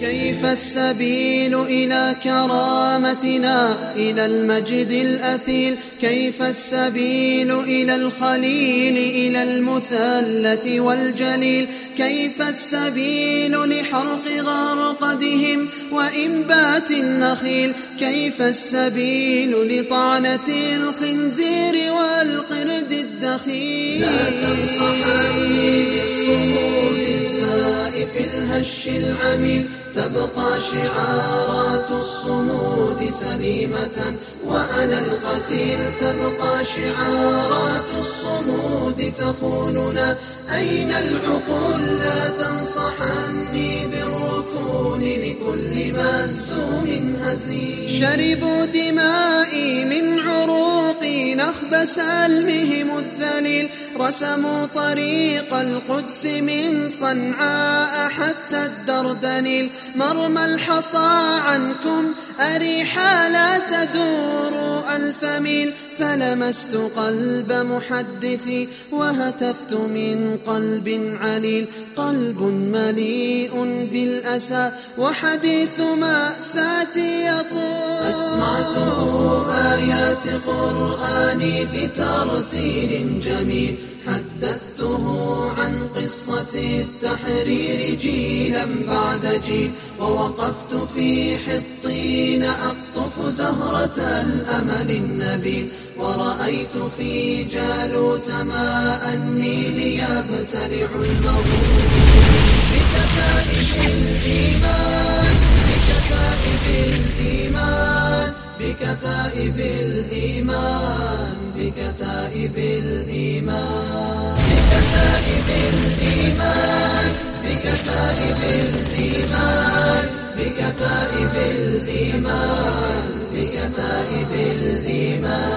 كيف السبيل إلى كرامتنا؟ إلى المجد الأثيل. كيف السبيل إلى الخليل؟ إلى المثلث والجليل. كيف السبيل لحرق غرقدهم وإنبات النخيل؟ كيف السبيل لطعنة الخنزير والقرد الدخيل؟ لا تنصحني الثائف العميل تبقى شعارات الصمود سليمة. وأنا القتيل تبقى شعارات الصمود تخوننا. أين العقول؟ لا تنصحني بالركون لكل مهزوم هزيل شربوا دمائي من عروقي نخب سلمهم الذليل رسموا طريق القدس من صنعاء حتى الدردنيل مرمى الحصى عنكم أريحا لا تدور ألف ميل فلمست قلب محدثي وهتفت من قلب عليل قلب مليء بالأسى وحديث مأساتي يطول أسمعته آيات قرآني بترتيل جميل حدثته عن قصة التحرير جيلا بعد جيل ووقفت في حطين أقطف زهرة الأمل النبيل ورأيت في جالوت ماء النيل يبتلع المغول بكتائب الإيمان بكتائب الإيمان بكتائب الإيمان. بكتائب الإيمان بكتائب الإيمان بكتائب الإيمان. بكتائب الإيمان بكتائب الإيمان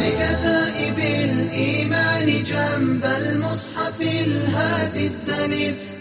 بكتائب الإيمان جنب المصحف الهادي الدليل.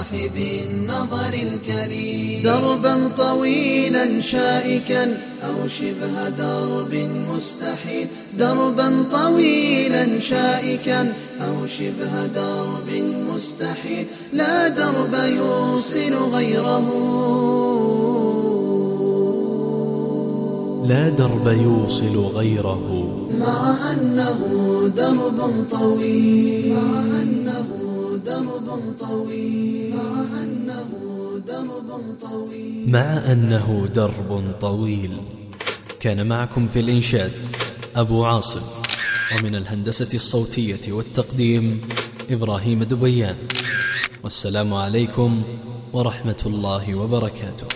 صاحب النظر الكريم. دربا طويلا شائكا أو شبه درب مستحيل. دربا طويلا شائكا أو شبه درب مستحيل. لا درب يوصل غيره. لا درب يوصل غيره. مع أنه درب طويل. مع أنه درب طويل. مع أنه درب طويل. مع أنه درب طويل. كان معكم في الإنشاد أبو عاصم ومن الهندسة الصوتية والتقديم إبراهيم دبيان. والسلام عليكم ورحمة الله وبركاته.